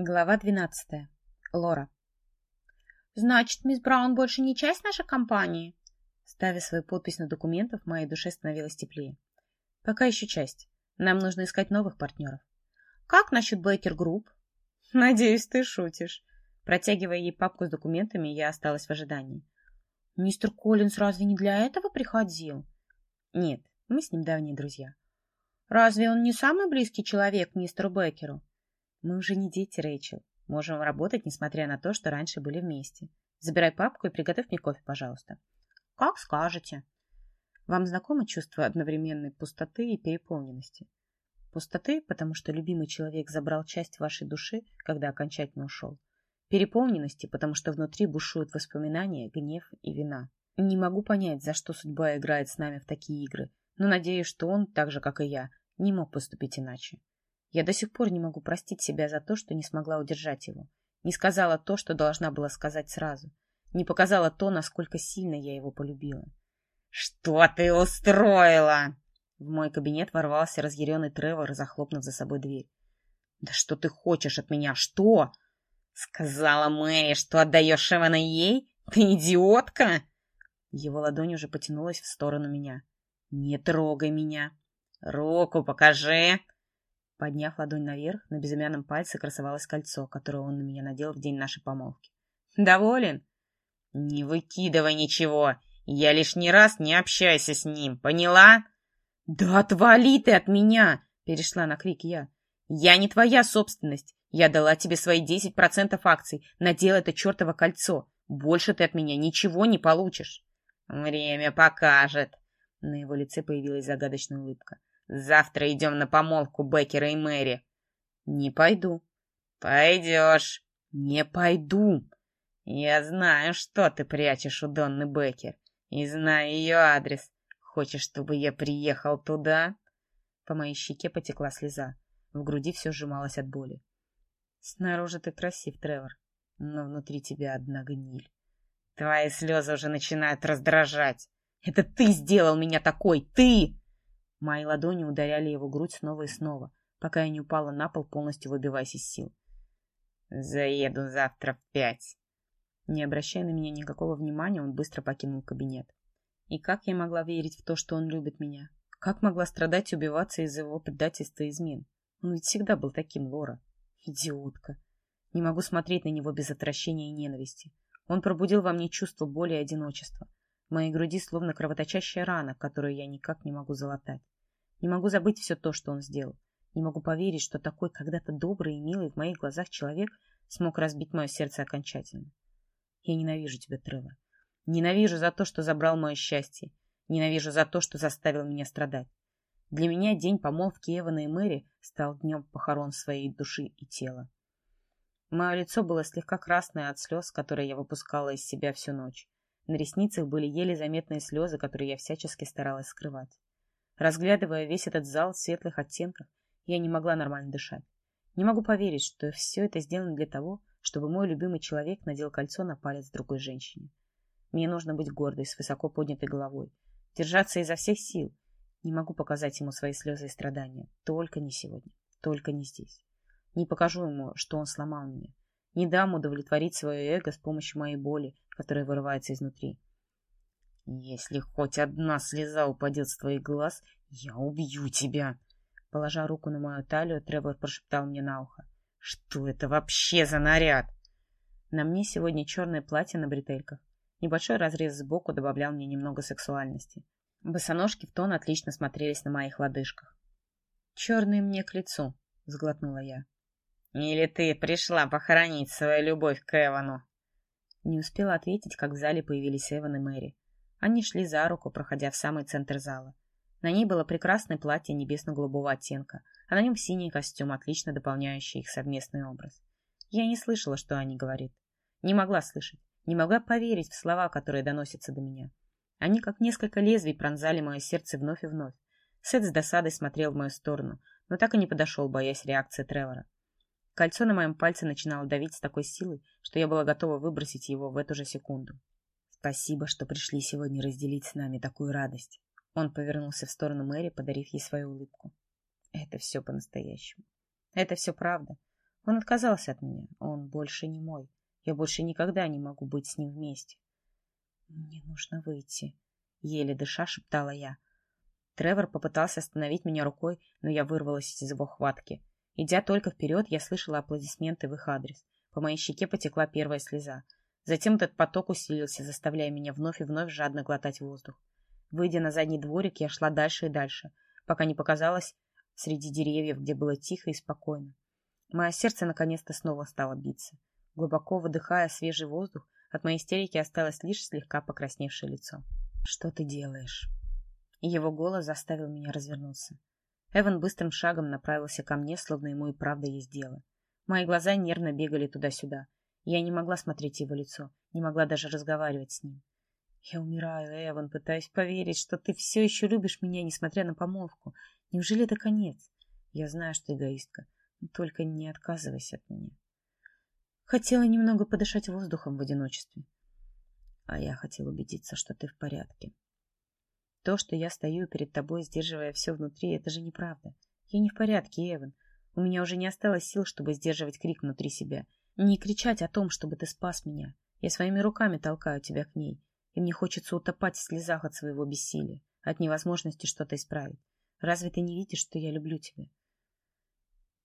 Глава двенадцатая. Лора. «Значит, мисс Браун больше не часть нашей компании?» Ставя свою подпись на документах, в моей душе становилось теплее. «Пока еще часть. Нам нужно искать новых партнеров». «Как насчет Бейкер Групп?» «Надеюсь, ты шутишь». Протягивая ей папку с документами, я осталась в ожидании. «Мистер Коллинс разве не для этого приходил?» «Нет, мы с ним давние друзья». «Разве он не самый близкий человек мистеру Беккеру?» Мы уже не дети, Рэйчел. Можем работать, несмотря на то, что раньше были вместе. Забирай папку и приготовь мне кофе, пожалуйста. Как скажете. Вам знакомо чувство одновременной пустоты и переполненности? Пустоты, потому что любимый человек забрал часть вашей души, когда окончательно ушел. Переполненности, потому что внутри бушуют воспоминания, гнев и вина. Не могу понять, за что судьба играет с нами в такие игры, но надеюсь, что он, так же, как и я, не мог поступить иначе. Я до сих пор не могу простить себя за то, что не смогла удержать его. Не сказала то, что должна была сказать сразу. Не показала то, насколько сильно я его полюбила. «Что ты устроила?» В мой кабинет ворвался разъяренный Тревор, захлопнув за собой дверь. «Да что ты хочешь от меня? Что?» «Сказала Мэри, что отдаешь Эвана ей? Ты идиотка!» Его ладонь уже потянулась в сторону меня. «Не трогай меня!» «Руку покажи!» Подняв ладонь наверх, на безымянном пальце красовалось кольцо, которое он на меня надел в день нашей помолвки. «Доволен?» «Не выкидывай ничего. Я лишний раз не общайся с ним. Поняла?» «Да отвали ты от меня!» — перешла на крик я. «Я не твоя собственность. Я дала тебе свои десять процентов акций. Надел это чертово кольцо. Больше ты от меня ничего не получишь». «Время покажет». На его лице появилась загадочная улыбка. Завтра идем на помолвку Беккера и Мэри. Не пойду. Пойдешь. Не пойду. Я знаю, что ты прячешь у Донны Беккер. И знаю ее адрес. Хочешь, чтобы я приехал туда? По моей щеке потекла слеза. В груди все сжималось от боли. Снаружи ты красив, Тревор, но внутри тебя одна гниль. Твои слезы уже начинают раздражать. Это ты сделал меня такой, ты! Мои ладони ударяли его грудь снова и снова, пока я не упала на пол, полностью выбиваясь из сил. «Заеду завтра в пять». Не обращая на меня никакого внимания, он быстро покинул кабинет. И как я могла верить в то, что он любит меня? Как могла страдать и убиваться из-за его предательства и измен? Он ведь всегда был таким, Лора. Идиотка. Не могу смотреть на него без отвращения и ненависти. Он пробудил во мне чувство боли и одиночества. В моей груди словно кровоточащая рана, которую я никак не могу залатать. Не могу забыть все то, что он сделал. Не могу поверить, что такой когда-то добрый и милый в моих глазах человек смог разбить мое сердце окончательно. Я ненавижу тебя, Тревор. Ненавижу за то, что забрал мое счастье. Ненавижу за то, что заставил меня страдать. Для меня день помолвки Эвана и Мэри стал днем похорон своей души и тела. Мое лицо было слегка красное от слез, которые я выпускала из себя всю ночь. На ресницах были еле заметные слезы, которые я всячески старалась скрывать. Разглядывая весь этот зал в светлых оттенках, я не могла нормально дышать. Не могу поверить, что все это сделано для того, чтобы мой любимый человек надел кольцо на палец другой женщине. Мне нужно быть гордой, с высоко поднятой головой, держаться изо всех сил. Не могу показать ему свои слезы и страдания. Только не сегодня, только не здесь. Не покажу ему, что он сломал меня. Не дам удовлетворить свое эго с помощью моей боли, которая вырывается изнутри. «Если хоть одна слеза упадет с твоих глаз, я убью тебя!» Положа руку на мою талию, Тревор прошептал мне на ухо. «Что это вообще за наряд?» На мне сегодня черное платье на бретельках. Небольшой разрез сбоку добавлял мне немного сексуальности. Босоножки в тон отлично смотрелись на моих лодыжках. «Черные мне к лицу», — сглотнула я. «Или ты пришла похоронить свою любовь к Эвану?» Не успела ответить, как в зале появились Эван и Мэри. Они шли за руку, проходя в самый центр зала. На ней было прекрасное платье небесно-голубого оттенка, а на нем синий костюм, отлично дополняющий их совместный образ. Я не слышала, что они говорят. Не могла слышать, не могла поверить в слова, которые доносятся до меня. Они, как несколько лезвий, пронзали мое сердце вновь и вновь. Сет с досадой смотрел в мою сторону, но так и не подошел, боясь реакции Тревора. Кольцо на моем пальце начинало давить с такой силой, что я была готова выбросить его в эту же секунду. «Спасибо, что пришли сегодня разделить с нами такую радость». Он повернулся в сторону Мэри, подарив ей свою улыбку. «Это все по-настоящему. Это все правда. Он отказался от меня. Он больше не мой. Я больше никогда не могу быть с ним вместе. Мне нужно выйти. Еле дыша, шептала я. Тревор попытался остановить меня рукой, но я вырвалась из его хватки. Идя только вперед, я слышала аплодисменты в их адрес. По моей щеке потекла первая слеза. Затем этот поток усилился, заставляя меня вновь и вновь жадно глотать воздух. Выйдя на задний дворик, я шла дальше и дальше, пока не показалась среди деревьев, где было тихо и спокойно. Мое сердце наконец-то снова стало биться. Глубоко выдыхая свежий воздух, от моей истерики осталось лишь слегка покрасневшее лицо. «Что ты делаешь?» Его голос заставил меня развернуться. Эван быстрым шагом направился ко мне, словно ему и правда есть дело. Мои глаза нервно бегали туда-сюда. Я не могла смотреть его лицо, не могла даже разговаривать с ним. Я умираю, Эван, пытаюсь поверить, что ты все еще любишь меня, несмотря на помолвку. Неужели это конец? Я знаю, что эгоистка, только не отказывайся от меня. Хотела немного подышать воздухом в одиночестве. А я хотел убедиться, что ты в порядке. То, что я стою перед тобой, сдерживая все внутри, это же неправда. Я не в порядке, Эван. У меня уже не осталось сил, чтобы сдерживать крик внутри себя. Не кричать о том, чтобы ты спас меня. Я своими руками толкаю тебя к ней и мне хочется утопать в слезах от своего бессилия, от невозможности что-то исправить. Разве ты не видишь, что я люблю тебя?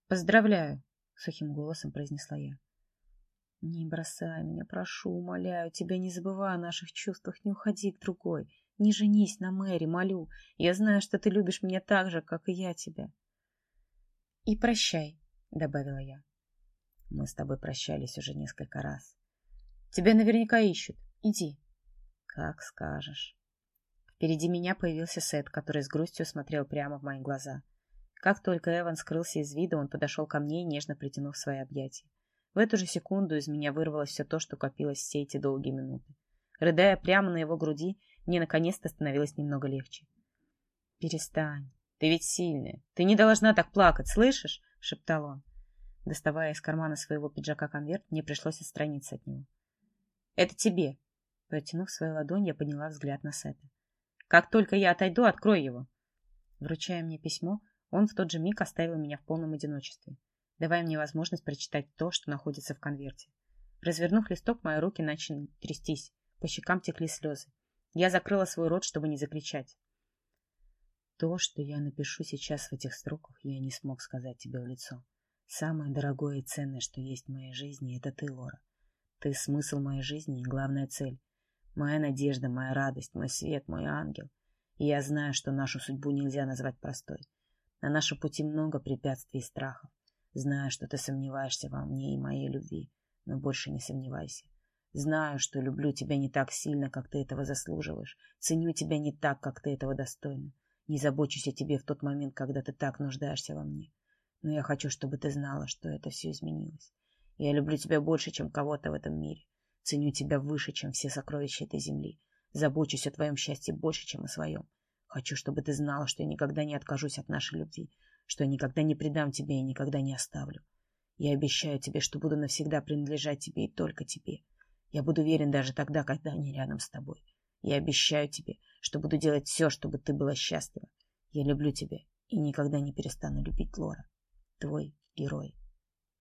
Поздравляю, сухим голосом произнесла я. Не бросай меня, прошу, умоляю тебя, не забывай о наших чувствах, не уходи к другой, не женись на Мэри, молю. Я знаю, что ты любишь меня так же, как и я тебя. И прощай, добавила я. Мы с тобой прощались уже несколько раз. Тебя наверняка ищут. Иди. Как скажешь. Впереди меня появился Сет, который с грустью смотрел прямо в мои глаза. Как только Эван скрылся из вида, он подошел ко мне, нежно притянув свои объятия. В эту же секунду из меня вырвалось все то, что копилось все эти долгие минуты. Рыдая прямо на его груди, мне наконец-то становилось немного легче. «Перестань. Ты ведь сильная. Ты не должна так плакать, слышишь?» — шептал он. Доставая из кармана своего пиджака конверт, мне пришлось отстраниться от него. «Это тебе», Протянув свою ладонь, я подняла взгляд на Сета. «Как только я отойду, открой его!» Вручая мне письмо, он в тот же миг оставил меня в полном одиночестве, давая мне возможность прочитать то, что находится в конверте. Развернув листок, мои руки начали трястись, по щекам текли слезы. Я закрыла свой рот, чтобы не закричать. То, что я напишу сейчас в этих строках, я не смог сказать тебе в лицо. Самое дорогое и ценное, что есть в моей жизни, это ты, Лора. Ты — смысл моей жизни и главная цель. Моя надежда, моя радость, мой свет, мой ангел. И я знаю, что нашу судьбу нельзя назвать простой. На нашем пути много препятствий и страхов. Знаю, что ты сомневаешься во мне и моей любви, но больше не сомневайся. Знаю, что люблю тебя не так сильно, как ты этого заслуживаешь. Ценю тебя не так, как ты этого достойна. Не забочусь о тебе в тот момент, когда ты так нуждаешься во мне. Но я хочу, чтобы ты знала, что это все изменилось. Я люблю тебя больше, чем кого-то в этом мире. Ценю тебя выше, чем все сокровища этой земли. Забочусь о твоем счастье больше, чем о своем. Хочу, чтобы ты знала, что я никогда не откажусь от нашей любви, что я никогда не предам тебе и никогда не оставлю. Я обещаю тебе, что буду навсегда принадлежать тебе и только тебе. Я буду верен даже тогда, когда они рядом с тобой. Я обещаю тебе, что буду делать все, чтобы ты была счастлива. Я люблю тебя и никогда не перестану любить Лора. Твой герой.